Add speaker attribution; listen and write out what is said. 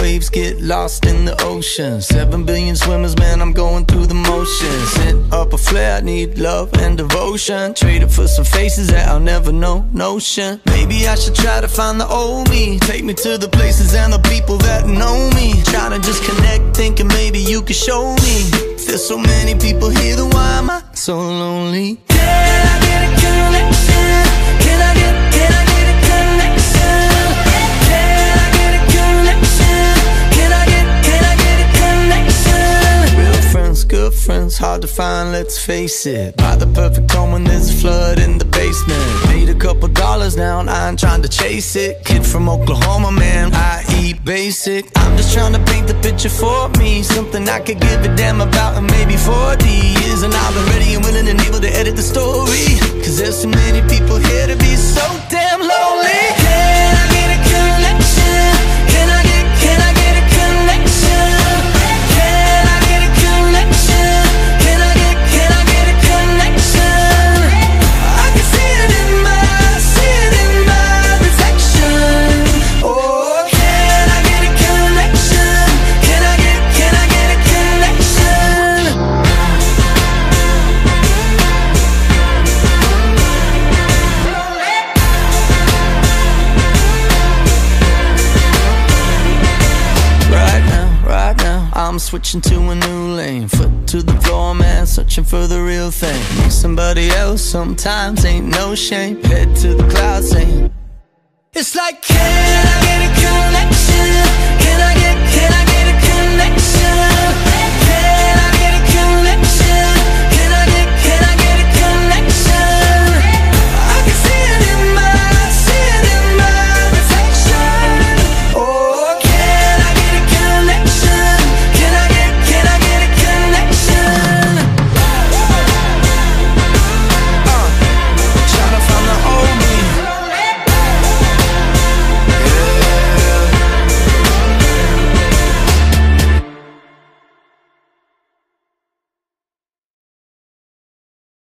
Speaker 1: waves get lost in the ocean. Seven billion swimmers, man, I'm going through the motions. Hit up a flare, I need love and devotion. Trade it for some faces that I'll never know. Notion. Maybe I should try to find the old me. Take me to the places and the people that know me. Trying to just connect, thinking maybe you could show me. There's so many people here, then why am I so lonely? Can hard to find, let's face it. Buy the perfect home when there's a flood in the basement. Made a couple dollars now, and I ain't trying to chase it. Kid from Oklahoma, man, I eat basic. I'm just trying to paint the picture for me. Something I could give a damn about in maybe 40 years. And I've been ready and willing and able to edit the story. Cause there's too many people here to be so damn I'm switching to a new lane. Foot to the floor, man, searching for the real thing. Need somebody else, sometimes ain't no shame. Head to the clouds, saying, It's like, can I get a connection?